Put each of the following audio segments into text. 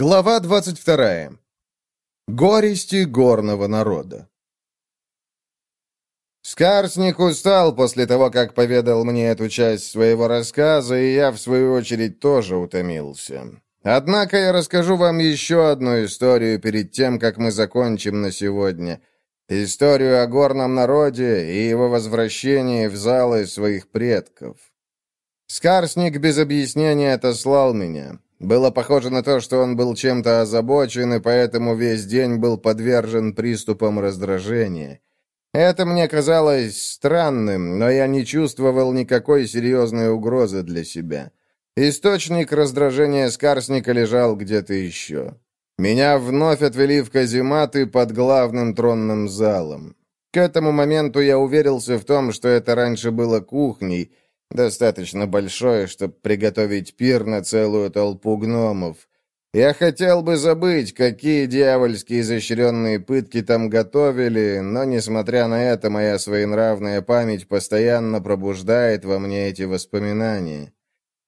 Глава 22. Горести горного народа. Скарсник устал после того, как поведал мне эту часть своего рассказа, и я, в свою очередь, тоже утомился. Однако я расскажу вам еще одну историю перед тем, как мы закончим на сегодня. Историю о горном народе и его возвращении в залы своих предков. Скарсник без объяснения отослал меня. Было похоже на то, что он был чем-то озабочен, и поэтому весь день был подвержен приступам раздражения. Это мне казалось странным, но я не чувствовал никакой серьезной угрозы для себя. Источник раздражения Скарсника лежал где-то еще. Меня вновь отвели в казематы под главным тронным залом. К этому моменту я уверился в том, что это раньше было кухней — Достаточно большое, чтобы приготовить пир на целую толпу гномов. Я хотел бы забыть, какие дьявольские изощренные пытки там готовили, но, несмотря на это, моя своенравная память постоянно пробуждает во мне эти воспоминания.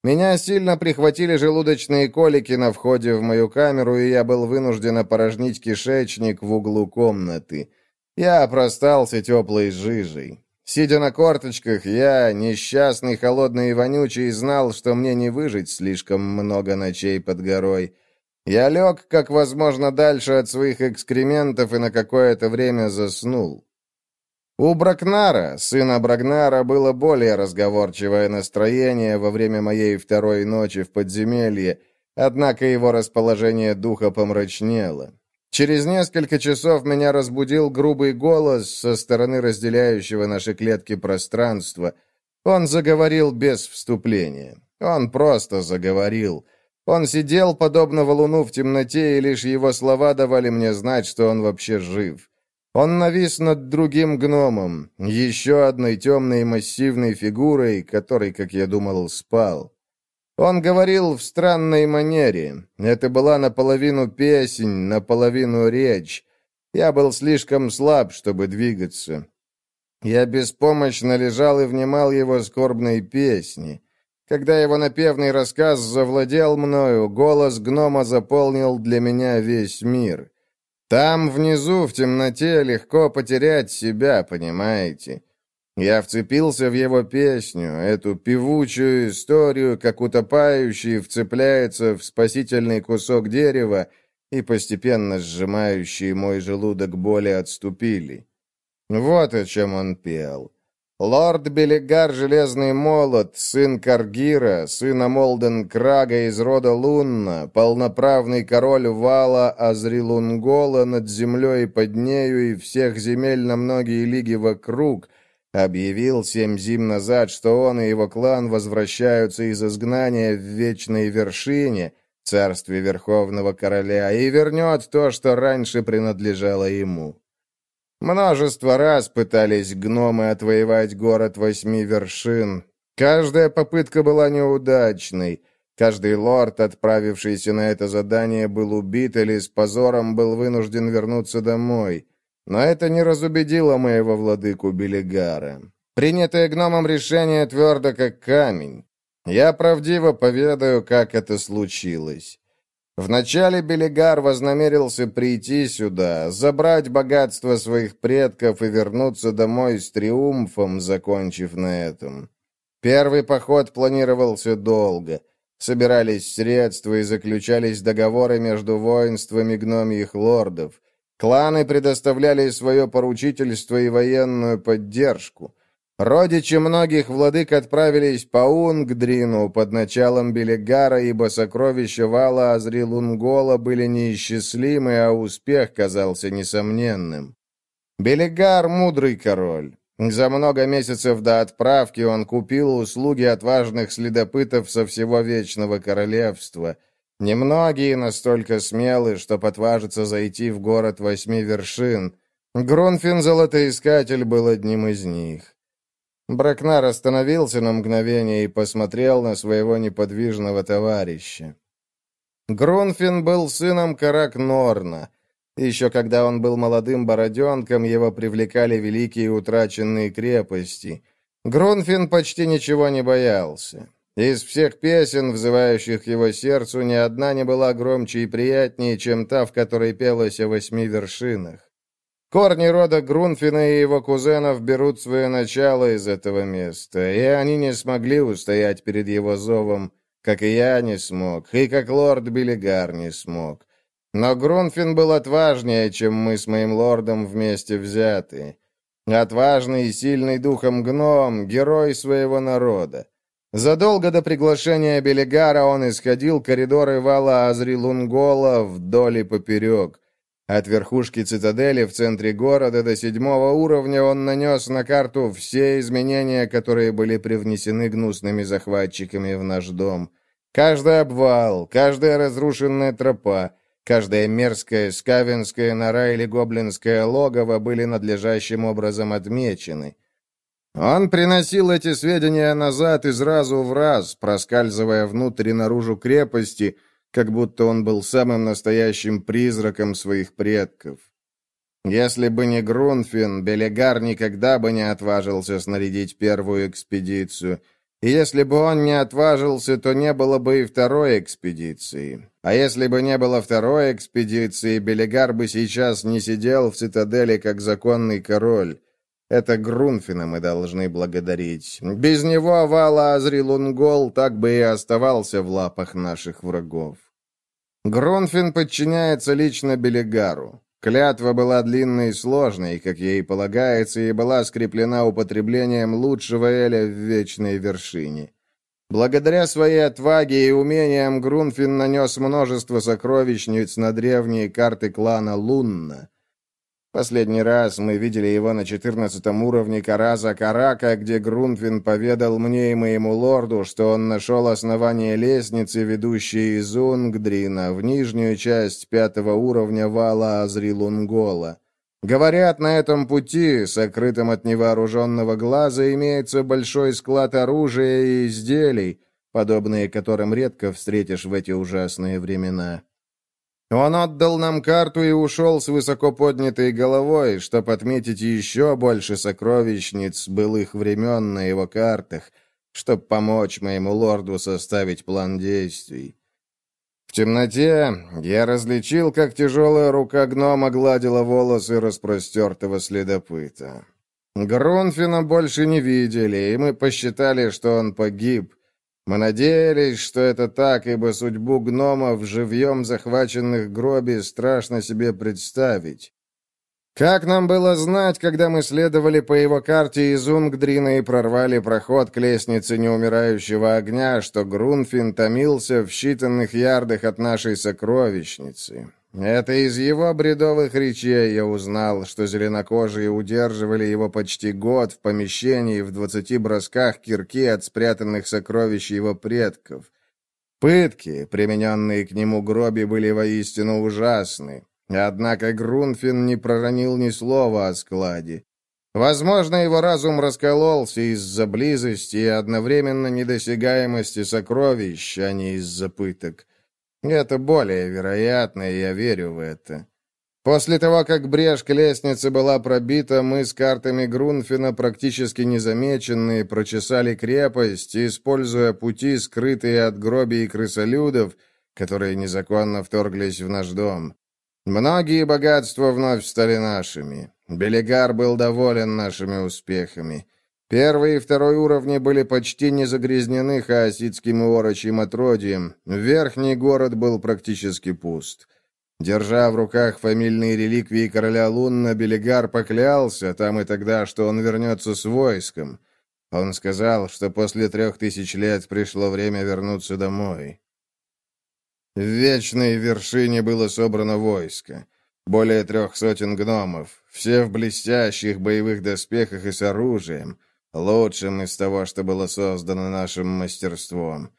Меня сильно прихватили желудочные колики на входе в мою камеру, и я был вынужден опорожнить кишечник в углу комнаты. Я простался теплой жижей. Сидя на корточках, я, несчастный, холодный и вонючий, знал, что мне не выжить слишком много ночей под горой. Я лег, как возможно, дальше от своих экскрементов и на какое-то время заснул. У Бракнара, сына Брагнара, было более разговорчивое настроение во время моей второй ночи в подземелье, однако его расположение духа помрачнело. Через несколько часов меня разбудил грубый голос со стороны разделяющего наши клетки пространства. Он заговорил без вступления. Он просто заговорил. Он сидел, подобно валуну в темноте, и лишь его слова давали мне знать, что он вообще жив. Он навис над другим гномом, еще одной темной массивной фигурой, который, как я думал, спал. Он говорил в странной манере. Это была наполовину песнь, наполовину речь. Я был слишком слаб, чтобы двигаться. Я беспомощно лежал и внимал его скорбной песни. Когда его напевный рассказ завладел мною, голос гнома заполнил для меня весь мир. Там, внизу, в темноте, легко потерять себя, понимаете? Я вцепился в его песню, эту певучую историю, как утопающий вцепляется в спасительный кусок дерева, и постепенно сжимающие мой желудок боли отступили. Вот о чем он пел. Лорд Белегар Железный Молот, сын Каргира, сын Амолден Крага из рода Лунна, полноправный король Вала Азрилунгола над землей под нею и всех земель на многие лиги вокруг — Объявил семь зим назад, что он и его клан возвращаются из изгнания в вечной вершине, царстве Верховного Короля, и вернет то, что раньше принадлежало ему. Множество раз пытались гномы отвоевать город восьми вершин. Каждая попытка была неудачной. Каждый лорд, отправившийся на это задание, был убит или с позором был вынужден вернуться домой. Но это не разубедило моего владыку Белигара. Принятое гномом решение твердо как камень. Я правдиво поведаю, как это случилось. Вначале Белигар вознамерился прийти сюда, забрать богатство своих предков и вернуться домой с триумфом, закончив на этом. Первый поход планировался долго. Собирались средства и заключались договоры между воинствами гномьих лордов. Кланы предоставляли свое поручительство и военную поддержку. Родичи многих владык отправились по Унгдрину под началом Белегара, ибо сокровища вала Азрилунгола были неисчислимы, а успех казался несомненным. Белегар — мудрый король. За много месяцев до отправки он купил услуги отважных следопытов со всего Вечного Королевства — Немногие настолько смелы, чтоб отважиться зайти в город восьми вершин. Гронфин Золотоискатель был одним из них. Бракнар остановился на мгновение и посмотрел на своего неподвижного товарища. Грунфин был сыном Карак Норна. Еще когда он был молодым бороденком, его привлекали великие утраченные крепости. Грунфин почти ничего не боялся. Из всех песен, взывающих его сердцу, ни одна не была громче и приятнее, чем та, в которой пелось о восьми вершинах. Корни рода Грунфина и его кузенов берут свое начало из этого места, и они не смогли устоять перед его зовом, как и я не смог, и как лорд Белигар не смог. Но Грунфин был отважнее, чем мы с моим лордом вместе взяты. Отважный и сильный духом гном, герой своего народа. Задолго до приглашения Белигара он исходил коридоры вала Азрилунгола вдоль и поперек. От верхушки цитадели в центре города до седьмого уровня он нанес на карту все изменения, которые были привнесены гнусными захватчиками в наш дом. Каждый обвал, каждая разрушенная тропа, каждая мерзкая скавинская нора или гоблинское логово были надлежащим образом отмечены. Он приносил эти сведения назад из разу в раз, проскальзывая внутрь и наружу крепости — как будто он был самым настоящим призраком своих предков. Если бы не Грунфин, Белегар никогда бы не отважился снарядить первую экспедицию. И если бы он не отважился, то не было бы и второй экспедиции. А если бы не было второй экспедиции, Белегар бы сейчас не сидел в цитадели как законный король. Это Грунфина мы должны благодарить. Без него Вала Азрилунгол так бы и оставался в лапах наших врагов. Грунфин подчиняется лично Белигару. Клятва была длинной и сложной, как ей полагается, и была скреплена употреблением лучшего Эля в Вечной Вершине. Благодаря своей отваге и умениям Грунфин нанес множество сокровищниц на древние карты клана Лунна. Последний раз мы видели его на четырнадцатом уровне Караза Карака, где Грунфин поведал мне и моему лорду, что он нашел основание лестницы, ведущей из Унгдрина в нижнюю часть пятого уровня вала Азрилунгола. Говорят, на этом пути, сокрытом от невооруженного глаза, имеется большой склад оружия и изделий, подобные которым редко встретишь в эти ужасные времена. Он отдал нам карту и ушел с высоко поднятой головой, чтобы отметить еще больше сокровищниц былых времен на его картах, чтобы помочь моему лорду составить план действий. В темноте я различил, как тяжелая рука гнома гладила волосы распростертого следопыта. Грунфина больше не видели, и мы посчитали, что он погиб, мы надеялись, что это так, ибо судьбу гномов, живьем захваченных гроби, страшно себе представить. Как нам было знать, когда мы следовали по его карте из Унгдрина и прорвали проход к лестнице неумирающего огня, что Грунфин томился в считанных ярдах от нашей сокровищницы? Это из его бредовых речей я узнал, что зеленокожие удерживали его почти год в помещении в двадцати бросках кирки от спрятанных сокровищ его предков. Пытки, примененные к нему гроби, были воистину ужасны. Однако Грунфин не проронил ни слова о складе. Возможно, его разум раскололся из-за близости и одновременно недосягаемости сокровищ, а не из-за пыток. Это более вероятно, и я верю в это. После того, как брешь к лестнице была пробита, мы с картами Грунфина, практически незамеченные, прочесали крепость, используя пути, скрытые от гроби и крысолюдов, которые незаконно вторглись в наш дом. Многие богатства вновь стали нашими. Белигар был доволен нашими успехами. Первый и второй уровни были почти не загрязнены хаоситским и орочьим отродьем. Верхний город был практически пуст. Держа в руках фамильные реликвии короля Лунна, Белигар поклялся там и тогда, что он вернется с войском. Он сказал, что после трех тысяч лет пришло время вернуться домой. В вечной вершине было собрано войско. Более трех сотен гномов, все в блестящих боевых доспехах и с оружием — лучшим из того, что было создано нашим мастерством.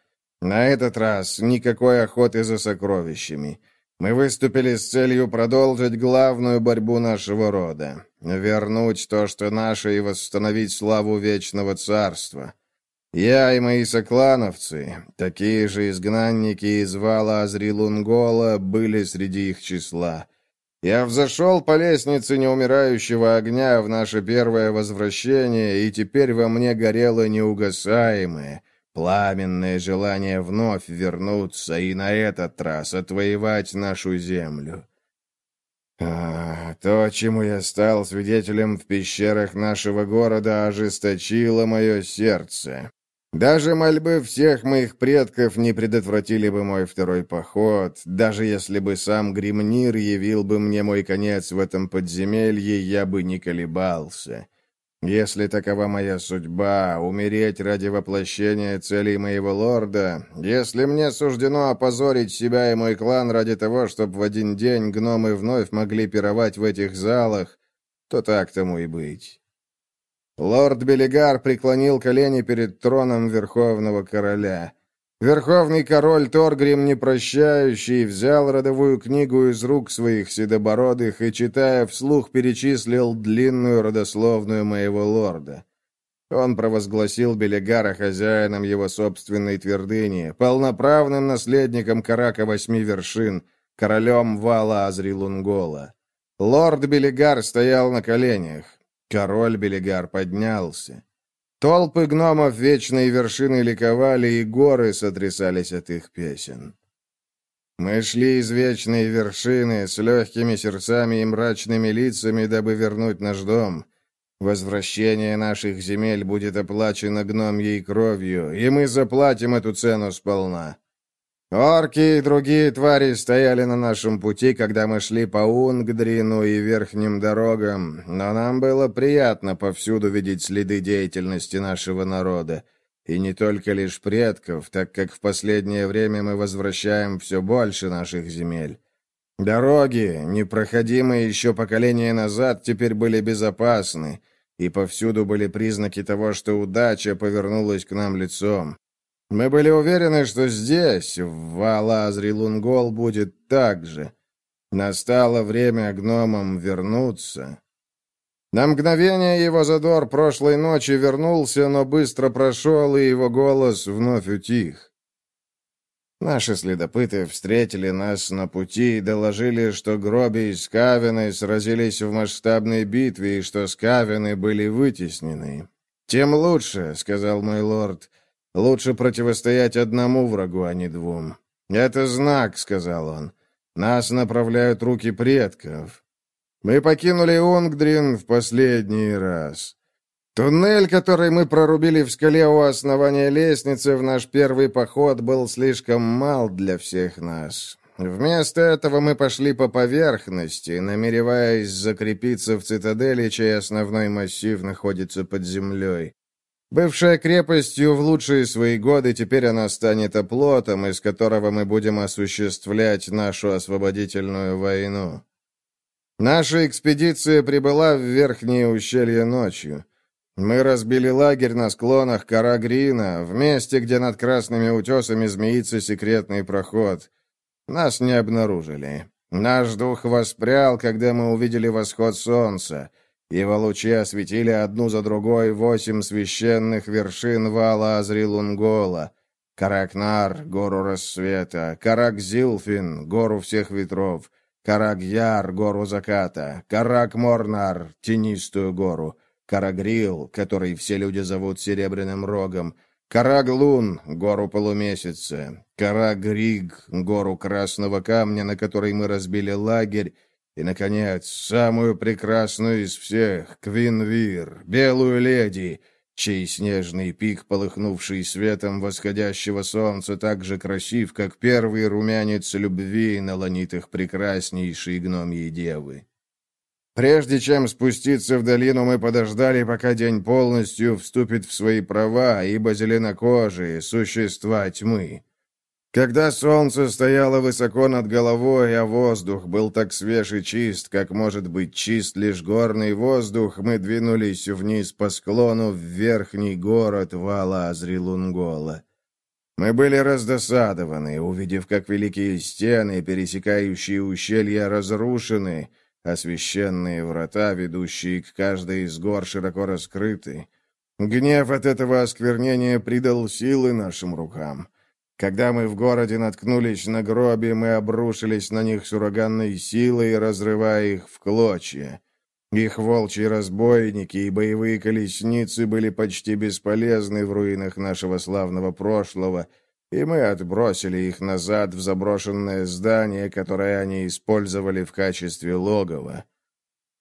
На этот раз никакой охоты за сокровищами. Мы выступили с целью продолжить главную борьбу нашего рода — вернуть то, что наше, и восстановить славу Вечного Царства. Я и мои соклановцы, такие же изгнанники из вала Азрилунгола, были среди их числа. Я взошел по лестнице неумирающего огня в наше первое возвращение, и теперь во мне горело неугасаемое, пламенное желание вновь вернуться и на этот раз отвоевать нашу землю. А, то, чему я стал свидетелем в пещерах нашего города, ожесточило мое сердце. Даже мольбы всех моих предков не предотвратили бы мой второй поход, даже если бы сам Гримнир явил бы мне мой конец в этом подземелье, я бы не колебался. Если такова моя судьба, умереть ради воплощения целей моего лорда, если мне суждено опозорить себя и мой клан ради того, чтобы в один день гномы вновь могли пировать в этих залах, то так тому и быть. Лорд Белигар преклонил колени перед троном Верховного Короля. Верховный король Торгрим, непрощающий, взял родовую книгу из рук своих седобородых и, читая вслух, перечислил длинную родословную моего лорда. Он провозгласил Белигара хозяином его собственной твердыни, полноправным наследником Карака Восьми Вершин, королем вала Азрилунгола. Лорд Белигар стоял на коленях. Король Белигар поднялся. Толпы гномов вечной вершины ликовали, и горы сотрясались от их песен. Мы шли из вечной вершины с легкими сердцами и мрачными лицами, дабы вернуть наш дом. Возвращение наших земель будет оплачено гномьей кровью, и мы заплатим эту цену сполна. Орки и другие твари стояли на нашем пути, когда мы шли по Унгдрину и верхним дорогам, но нам было приятно повсюду видеть следы деятельности нашего народа. И не только лишь предков, так как в последнее время мы возвращаем все больше наших земель. Дороги, непроходимые еще поколения назад, теперь были безопасны, и повсюду были признаки того, что удача повернулась к нам лицом. Мы были уверены, что здесь, в Валазри-Лунгол, будет так же. Настало время гномам вернуться. На мгновение его задор прошлой ночи вернулся, но быстро прошел, и его голос вновь утих. Наши следопыты встретили нас на пути и доложили, что Гроби и Скавины сразились в масштабной битве и что Скавины были вытеснены. «Тем лучше», — сказал мой лорд, — Лучше противостоять одному врагу, а не двум. «Это знак», — сказал он. «Нас направляют руки предков. Мы покинули Унгдрин в последний раз. Туннель, который мы прорубили в скале у основания лестницы в наш первый поход, был слишком мал для всех нас. Вместо этого мы пошли по поверхности, намереваясь закрепиться в цитадели, чей основной массив находится под землей. Бывшая крепостью в лучшие свои годы, теперь она станет оплотом, из которого мы будем осуществлять нашу освободительную войну. Наша экспедиция прибыла в Верхнее ущелье ночью. Мы разбили лагерь на склонах Карагрина, в месте, где над красными утесами змеится секретный проход. Нас не обнаружили. Наш дух воспрял, когда мы увидели восход солнца. Его лучи осветили одну за другой восемь священных вершин вала Азрилунгола. Каракнар, гору рассвета, Карак-Зилфин, гору всех ветров, Карак-Яр, гору заката, Карак-Морнар, тенистую гору, Карагрил, который все люди зовут Серебряным Рогом, Караглун, гору полумесяца, Карагриг, гору Красного Камня, на которой мы разбили лагерь, и, наконец, самую прекрасную из всех, Квинвир, белую леди, чей снежный пик, полыхнувший светом восходящего солнца, так же красив, как первый румянец любви на ланитах прекраснейшей гномьей девы. Прежде чем спуститься в долину, мы подождали, пока день полностью вступит в свои права, ибо зеленокожие — существа тьмы. Когда солнце стояло высоко над головой, а воздух был так свеж и чист, как может быть чист лишь горный воздух, мы двинулись вниз по склону в верхний город вала Азрилунгола. Мы были раздосадованы, увидев, как великие стены, пересекающие ущелья, разрушены, а священные врата, ведущие к каждой из гор, широко раскрыты. Гнев от этого осквернения придал силы нашим рукам. Когда мы в городе наткнулись на гроби, мы обрушились на них с ураганной силой, разрывая их в клочья. Их волчьи разбойники и боевые колесницы были почти бесполезны в руинах нашего славного прошлого, и мы отбросили их назад в заброшенное здание, которое они использовали в качестве логова.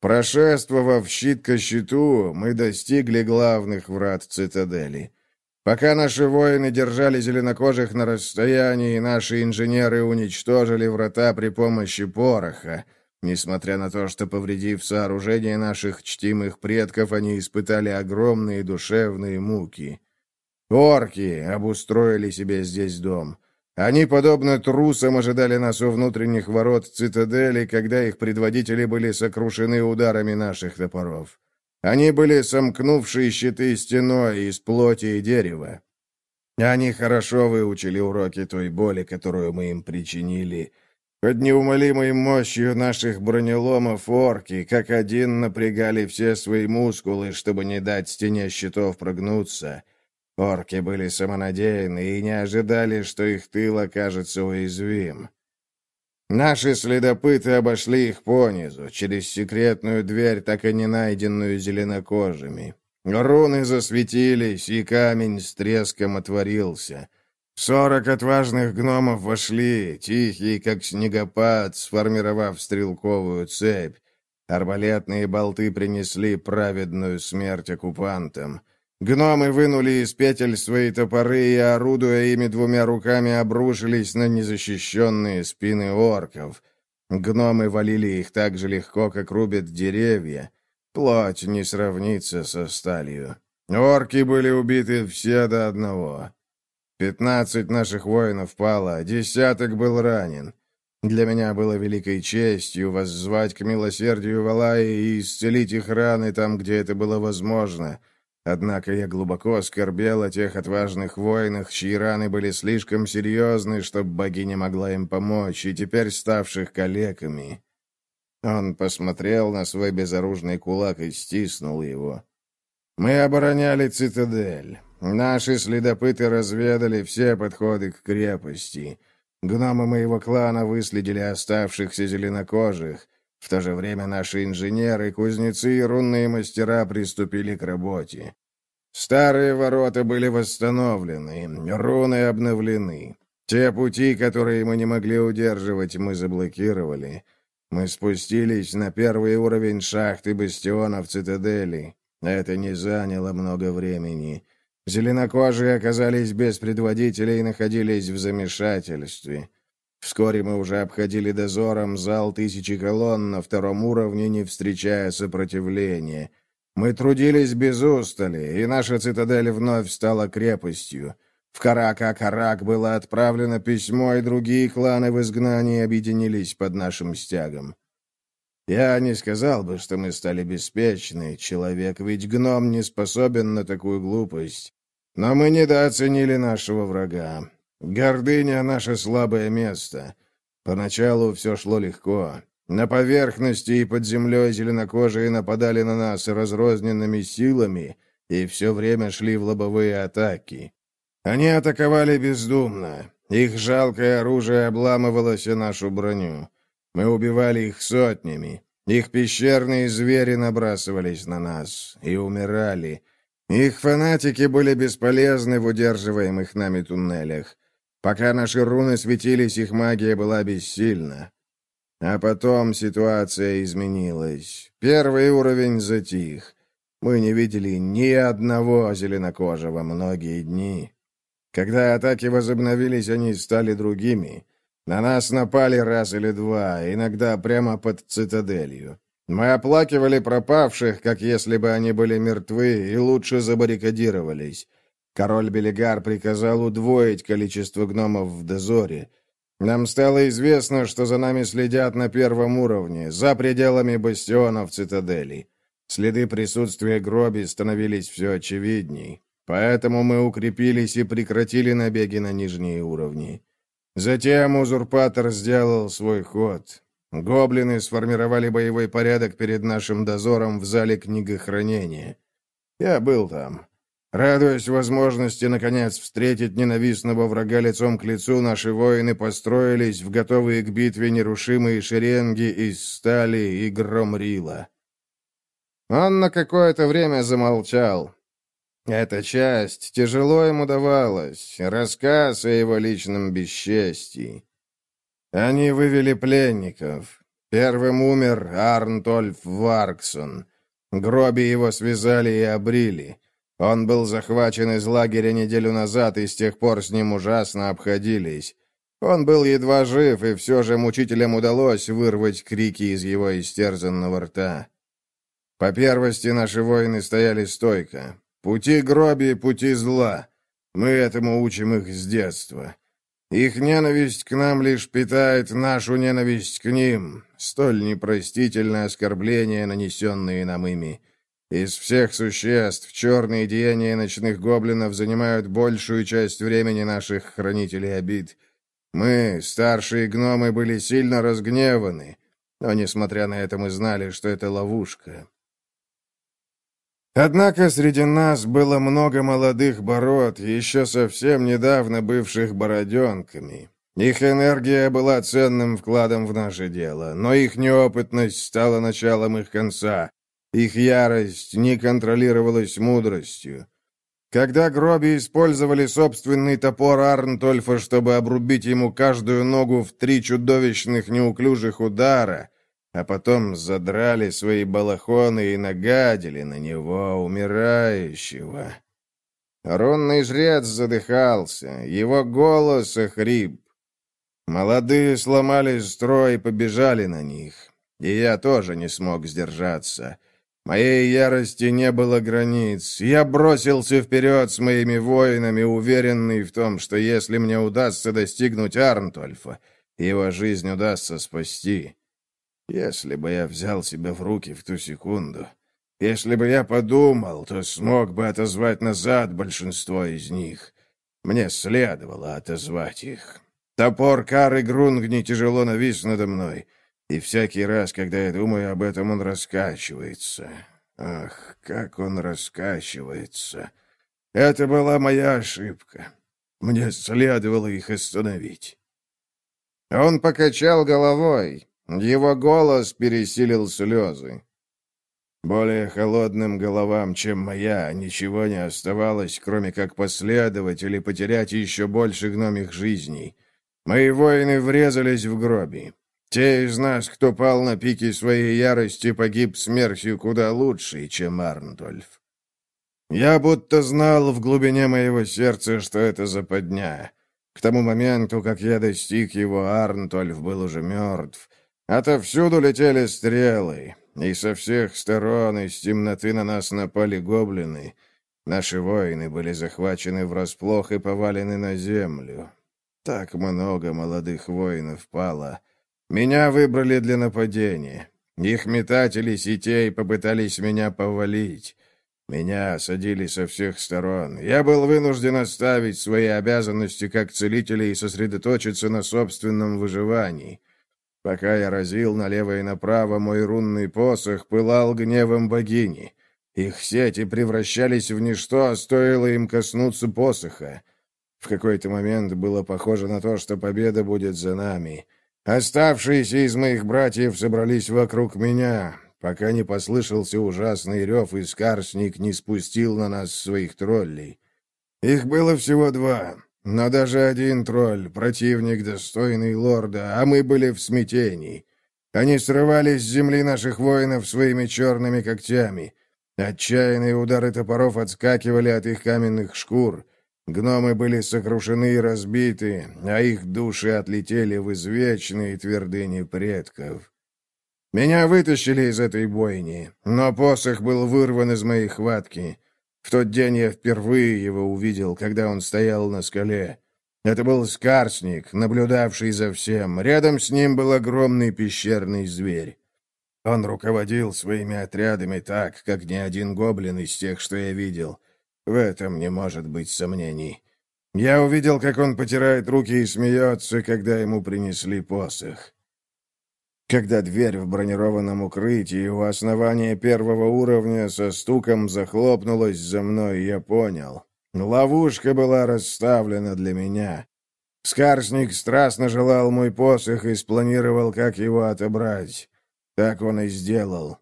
Прошествовав щит ко щиту, мы достигли главных врат цитадели. Пока наши воины держали зеленокожих на расстоянии, наши инженеры уничтожили врата при помощи пороха — Несмотря на то, что, повредив сооружение наших чтимых предков, они испытали огромные душевные муки. Орки обустроили себе здесь дом. Они, подобно трусам, ожидали нас у внутренних ворот цитадели, когда их предводители были сокрушены ударами наших топоров. Они были сомкнувшие щиты стеной из плоти и дерева. Они хорошо выучили уроки той боли, которую мы им причинили, под неумолимой мощью наших бронеломов орки, как один, напрягали все свои мускулы, чтобы не дать стене щитов прогнуться. Орки были самонадеянны и не ожидали, что их тыл окажется уязвим. Наши следопыты обошли их понизу, через секретную дверь, так и не найденную зеленокожими. Руны засветились, и камень с треском отворился — Сорок отважных гномов вошли, тихие, как снегопад, сформировав стрелковую цепь. Арбалетные болты принесли праведную смерть оккупантам. Гномы вынули из петель свои топоры и, орудуя ими двумя руками, обрушились на незащищенные спины орков. Гномы валили их так же легко, как рубят деревья. Плоть не сравнится со сталью. Орки были убиты все до одного. Пятнадцать наших воинов пало, десяток был ранен. Для меня было великой честью воззвать к милосердию Валаи и исцелить их раны там, где это было возможно. Однако я глубоко скорбел о тех отважных воинах, чьи раны были слишком серьезны, чтобы богиня могла им помочь, и теперь ставших калеками. Он посмотрел на свой безоружный кулак и стиснул его. Мы обороняли цитадель. Наши следопыты разведали все подходы к крепости. Гномы моего клана выследили оставшихся зеленокожих. В то же время наши инженеры, кузнецы и рунные мастера приступили к работе. Старые ворота были восстановлены, руны обновлены. Те пути, которые мы не могли удерживать, мы заблокировали. Мы спустились на первый уровень шахты бастиона в цитадели. Это не заняло много времени. Зеленокожие оказались без предводителя и находились в замешательстве. Вскоре мы уже обходили дозором зал тысячи колонн на втором уровне, не встречая сопротивления. Мы трудились без устали, и наша цитадель вновь стала крепостью. В Карака-Карак было отправлено письмо, и другие кланы в изгнании объединились под нашим стягом. Я не сказал бы, что мы стали беспечны, человек, ведь гном не способен на такую глупость. Но мы недооценили нашего врага. Гордыня — наше слабое место. Поначалу все шло легко. На поверхности и под землей зеленокожие нападали на нас разрозненными силами и все время шли в лобовые атаки. Они атаковали бездумно. Их жалкое оружие обламывалось о нашу броню. Мы убивали их сотнями. Их пещерные звери набрасывались на нас и умирали. Их фанатики были бесполезны в удерживаемых нами туннелях. Пока наши руны светились, их магия была бессильна. А потом ситуация изменилась. Первый уровень затих. Мы не видели ни одного зеленокожего многие дни. Когда атаки возобновились, они стали другими. На нас напали раз или два, иногда прямо под цитаделью. Мы оплакивали пропавших, как если бы они были мертвы, и лучше забаррикадировались. Король Белигар приказал удвоить количество гномов в дозоре. Нам стало известно, что за нами следят на первом уровне, за пределами бастионов цитадели. Следы присутствия гроби становились все очевидней. Поэтому мы укрепились и прекратили набеги на нижние уровни. Затем узурпатор сделал свой ход. Гоблины сформировали боевой порядок перед нашим дозором в зале книгохранения. Я был там. Радуясь возможности, наконец, встретить ненавистного врага лицом к лицу, наши воины построились в готовые к битве нерушимые шеренги из стали и громрила. Он на какое-то время замолчал. Эта часть тяжело ему давалась, рассказ о его личном бесчестии. Они вывели пленников. Первым умер Арнтольф Варксон. Гроби его связали и обрили. Он был захвачен из лагеря неделю назад, и с тех пор с ним ужасно обходились. Он был едва жив, и все же мучителям удалось вырвать крики из его истерзанного рта. По первости наши воины стояли стойко. Пути гроби, пути зла. Мы этому учим их с детства. Их ненависть к нам лишь питает нашу ненависть к ним, столь непростительное оскорбление, нанесенные нам ими. Из всех существ черные деяния ночных гоблинов занимают большую часть времени наших хранителей обид. Мы, старшие гномы, были сильно разгневаны, но, несмотря на это, мы знали, что это ловушка. Однако среди нас было много молодых бород, еще совсем недавно бывших бороденками. Их энергия была ценным вкладом в наше дело, но их неопытность стала началом их конца. Их ярость не контролировалась мудростью. Когда Гроби использовали собственный топор Арнтольфа, чтобы обрубить ему каждую ногу в три чудовищных неуклюжих удара, а потом задрали свои балахоны и нагадили на него, умирающего. Рунный жрец задыхался, его голос охрип. Молодые сломали строй и побежали на них, и я тоже не смог сдержаться. Моей ярости не было границ. Я бросился вперед с моими воинами, уверенный в том, что если мне удастся достигнуть Арнтольфа, его жизнь удастся спасти. Если бы я взял себя в руки в ту секунду, если бы я подумал, то смог бы отозвать назад большинство из них. Мне следовало отозвать их. Топор Кары Грунгни тяжело навис надо мной, и всякий раз, когда я думаю об этом, он раскачивается. Ах, как он раскачивается! Это была моя ошибка. Мне следовало их остановить. Он покачал головой, его голос пересилил слезы. Более холодным головам, чем моя, ничего не оставалось, кроме как последовать или потерять еще больше гномих жизней. Мои воины врезались в гроби. Те из нас, кто пал на пике своей ярости, погиб смертью куда лучше, чем Арндольф. Я будто знал в глубине моего сердца, что это западня. К тому моменту, как я достиг его, Арнтольф был уже мертв, Отовсюду летели стрелы, и со всех сторон из темноты на нас напали гоблины. Наши воины были захвачены врасплох и повалены на землю. Так много молодых воинов пало. Меня выбрали для нападения. Их метатели сетей попытались меня повалить. Меня осадили со всех сторон. Я был вынужден оставить свои обязанности как целителя и сосредоточиться на собственном выживании. Пока я разил налево и направо, мой рунный посох пылал гневом богини. Их сети превращались в ничто, стоило им коснуться посоха. В какой-то момент было похоже на то, что победа будет за нами. Оставшиеся из моих братьев собрались вокруг меня, пока не послышался ужасный рев, и Скарсник не спустил на нас своих троллей. Их было всего два. Но даже один тролль, противник достойный лорда, а мы были в смятении. Они срывали с земли наших воинов своими черными когтями. Отчаянные удары топоров отскакивали от их каменных шкур. Гномы были сокрушены и разбиты, а их души отлетели в извечные твердыни предков. Меня вытащили из этой бойни, но посох был вырван из моей хватки — в тот день я впервые его увидел, когда он стоял на скале. Это был скарсник, наблюдавший за всем. Рядом с ним был огромный пещерный зверь. Он руководил своими отрядами так, как ни один гоблин из тех, что я видел. В этом не может быть сомнений. Я увидел, как он потирает руки и смеется, когда ему принесли посох. Когда дверь в бронированном укрытии у основания первого уровня со стуком захлопнулась за мной, я понял. Ловушка была расставлена для меня. Скарсник страстно желал мой посох и спланировал, как его отобрать. Так он и сделал.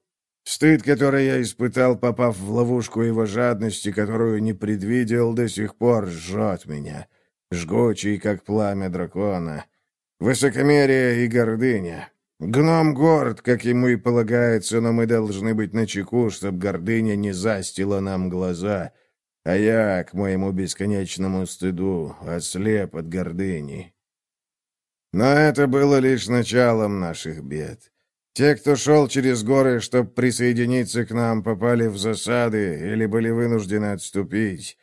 Стыд, который я испытал, попав в ловушку его жадности, которую не предвидел, до сих пор жжет меня, жгучий, как пламя дракона. Высокомерие и гордыня. Гном горд, как ему и полагается, но мы должны быть начеку, чтобы гордыня не застила нам глаза, а я, к моему бесконечному стыду, ослеп от гордыни. Но это было лишь началом наших бед. Те, кто шел через горы, чтобы присоединиться к нам, попали в засады или были вынуждены отступить.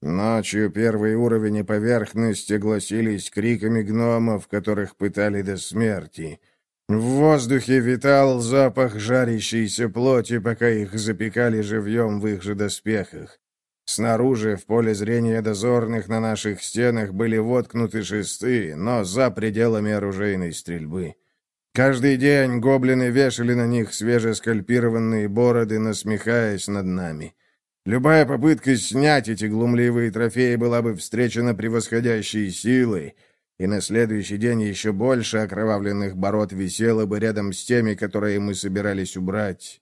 Ночью первый уровень и поверхность огласились криками гномов, которых пытали до смерти — в воздухе витал запах жарящейся плоти, пока их запекали живьем в их же доспехах. Снаружи, в поле зрения дозорных на наших стенах, были воткнуты шесты, но за пределами оружейной стрельбы. Каждый день гоблины вешали на них свежескальпированные бороды, насмехаясь над нами. Любая попытка снять эти глумливые трофеи была бы встречена превосходящей силой — и на следующий день еще больше окровавленных бород висело бы рядом с теми, которые мы собирались убрать.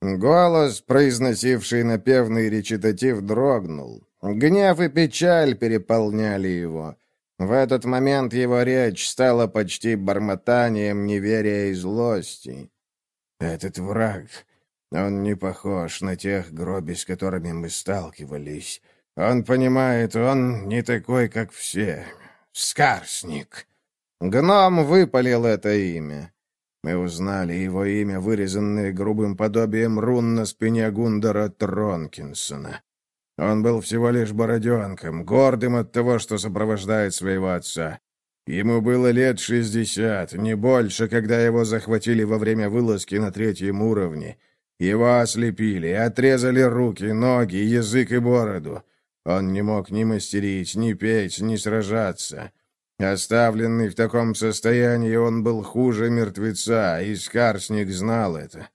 Голос, произносивший напевный речитатив, дрогнул. Гнев и печаль переполняли его. В этот момент его речь стала почти бормотанием неверия и злости. «Этот враг, он не похож на тех гроби, с которыми мы сталкивались. Он понимает, он не такой, как все. Скарсник. Гном выпалил это имя. Мы узнали его имя, вырезанное грубым подобием рун на спине Гундера Тронкинсона. Он был всего лишь бороденком, гордым от того, что сопровождает своего отца. Ему было лет шестьдесят, не больше, когда его захватили во время вылазки на третьем уровне. Его ослепили, отрезали руки, ноги, язык и бороду. Он не мог ни мастерить, ни петь, ни сражаться. Оставленный в таком состоянии, он был хуже мертвеца, и Скарсник знал это.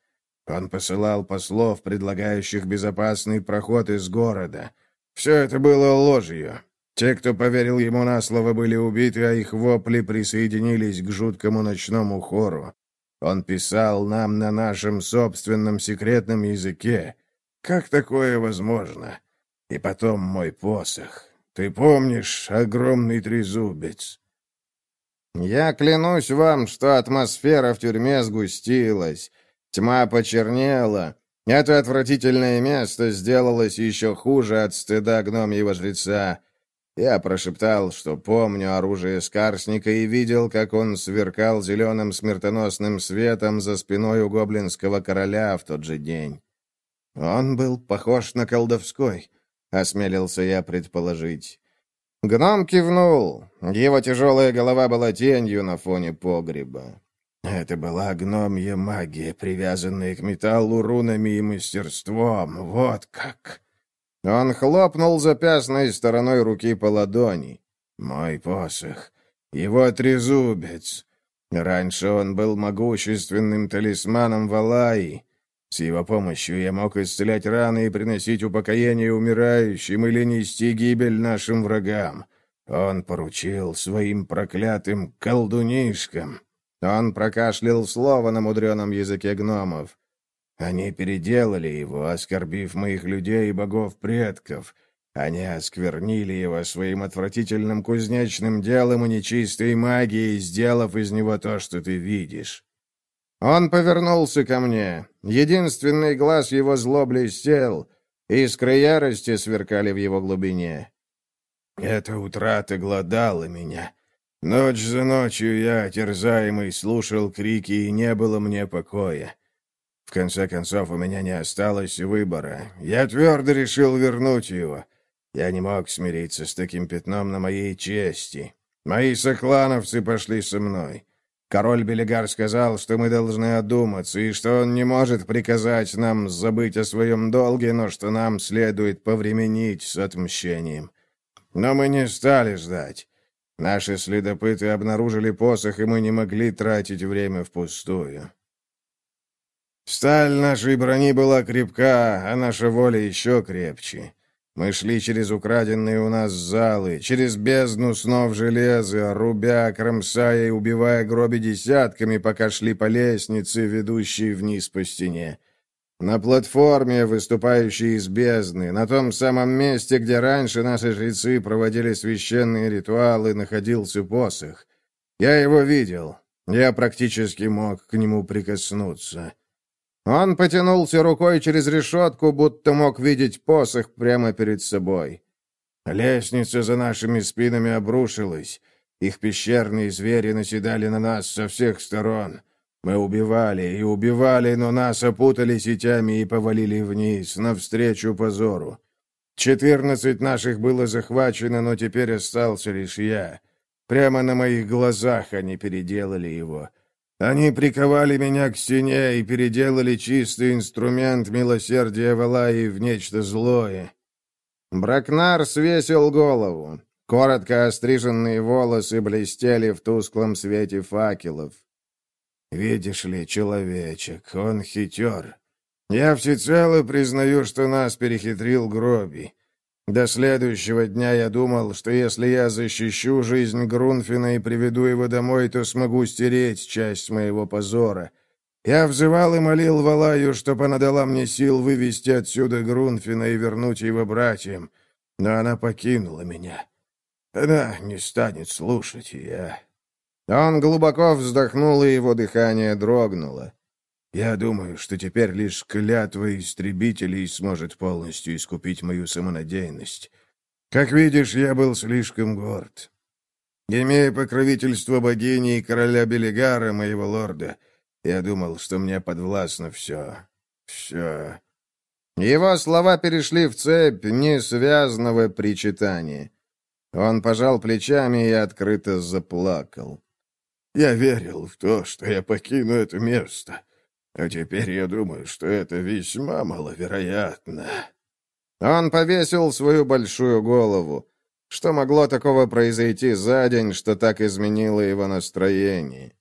Он посылал послов, предлагающих безопасный проход из города. Все это было ложью. Те, кто поверил ему на слово, были убиты, а их вопли присоединились к жуткому ночному хору. Он писал нам на нашем собственном секретном языке. Как такое возможно? И потом мой посох. Ты помнишь огромный трезубец?» «Я клянусь вам, что атмосфера в тюрьме сгустилась, тьма почернела. Это отвратительное место сделалось еще хуже от стыда гномьего жреца. Я прошептал, что помню оружие Скарсника и видел, как он сверкал зеленым смертоносным светом за спиной у гоблинского короля в тот же день. Он был похож на колдовской осмелился я предположить. Гном кивнул. Его тяжелая голова была тенью на фоне погреба. Это была гномья магия, привязанная к металлу рунами и мастерством. Вот как. Он хлопнул запястной стороной руки по ладони. Мой посох. Его трезубец. Раньше он был могущественным талисманом Валаи. С его помощью я мог исцелять раны и приносить упокоение умирающим или нести гибель нашим врагам. Он поручил своим проклятым колдунишкам. Он прокашлял слово на мудреном языке гномов. Они переделали его, оскорбив моих людей и богов-предков. Они осквернили его своим отвратительным кузнечным делом и нечистой магией, сделав из него то, что ты видишь. Он повернулся ко мне. Единственный глаз его зло блестел. Искры ярости сверкали в его глубине. Эта утрата глодала меня. Ночь за ночью я, терзаемый, слушал крики, и не было мне покоя. В конце концов, у меня не осталось выбора. Я твердо решил вернуть его. Я не мог смириться с таким пятном на моей чести. Мои соклановцы пошли со мной. Король Белигар сказал, что мы должны одуматься, и что он не может приказать нам забыть о своем долге, но что нам следует повременить с отмщением. Но мы не стали ждать. Наши следопыты обнаружили посох, и мы не могли тратить время впустую. Сталь нашей брони была крепка, а наша воля еще крепче. Мы шли через украденные у нас залы, через бездну снов железа, рубя, кромсая и убивая гроби десятками, пока шли по лестнице, ведущей вниз по стене. На платформе, выступающей из бездны, на том самом месте, где раньше наши жрецы проводили священные ритуалы, находился посох. Я его видел. Я практически мог к нему прикоснуться. Он потянулся рукой через решетку, будто мог видеть посох прямо перед собой. Лестница за нашими спинами обрушилась. Их пещерные звери наседали на нас со всех сторон. Мы убивали и убивали, но нас опутали сетями и повалили вниз, навстречу позору. Четырнадцать наших было захвачено, но теперь остался лишь я. Прямо на моих глазах они переделали его. Они приковали меня к стене и переделали чистый инструмент милосердия Валаи в нечто злое. Бракнар свесил голову. Коротко остриженные волосы блестели в тусклом свете факелов. «Видишь ли, человечек, он хитер. Я всецело признаю, что нас перехитрил Гроби. До следующего дня я думал, что если я защищу жизнь Грунфина и приведу его домой, то смогу стереть часть моего позора. Я взывал и молил Валаю, чтобы она дала мне сил вывести отсюда Грунфина и вернуть его братьям, но она покинула меня. Она не станет слушать, и я... Он глубоко вздохнул, и его дыхание дрогнуло. Я думаю, что теперь лишь клятва истребителей сможет полностью искупить мою самонадеянность. Как видишь, я был слишком горд. Имея покровительство богини и короля Белигара, моего лорда, я думал, что мне подвластно все. Все. Его слова перешли в цепь несвязного причитания. Он пожал плечами и открыто заплакал. «Я верил в то, что я покину это место». А теперь я думаю, что это весьма маловероятно». Он повесил свою большую голову. Что могло такого произойти за день, что так изменило его настроение?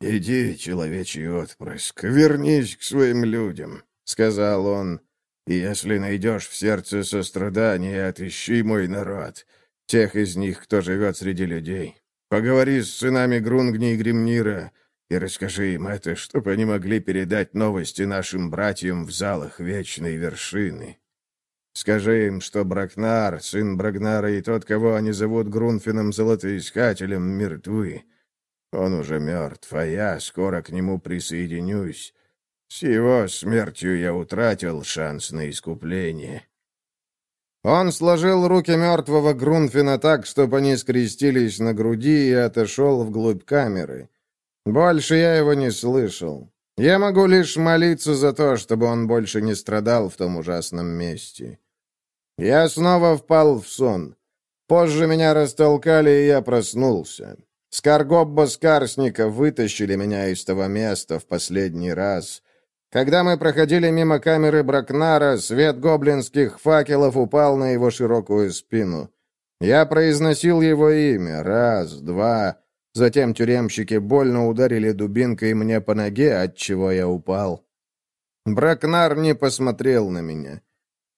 «Иди, человечий отпрыск, вернись к своим людям», — сказал он. «И если найдешь в сердце сострадание, отыщи мой народ, тех из них, кто живет среди людей. Поговори с сынами Грунгни и Гримнира, и расскажи им это, чтобы они могли передать новости нашим братьям в залах Вечной Вершины. Скажи им, что Бракнар, сын Брагнара и тот, кого они зовут Грунфином Золотоискателем, мертвы. Он уже мертв, а я скоро к нему присоединюсь. С его смертью я утратил шанс на искупление». Он сложил руки мертвого Грунфина так, чтобы они скрестились на груди, и отошел вглубь камеры. Больше я его не слышал. Я могу лишь молиться за то, чтобы он больше не страдал в том ужасном месте. Я снова впал в сон. Позже меня растолкали, и я проснулся. Скаргобба Скарсника вытащили меня из того места в последний раз. Когда мы проходили мимо камеры Бракнара, свет гоблинских факелов упал на его широкую спину. Я произносил его имя раз, два, Затем тюремщики больно ударили дубинкой мне по ноге, от чего я упал. Бракнар не посмотрел на меня.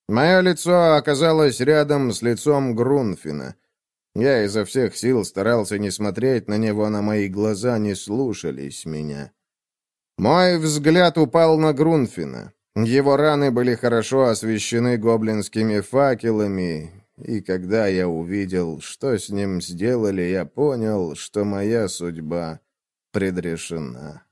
Мое лицо оказалось рядом с лицом Грунфина. Я изо всех сил старался не смотреть на него, но мои глаза не слушались меня. Мой взгляд упал на Грунфина. Его раны были хорошо освещены гоблинскими факелами, и когда я увидел, что с ним сделали, я понял, что моя судьба предрешена.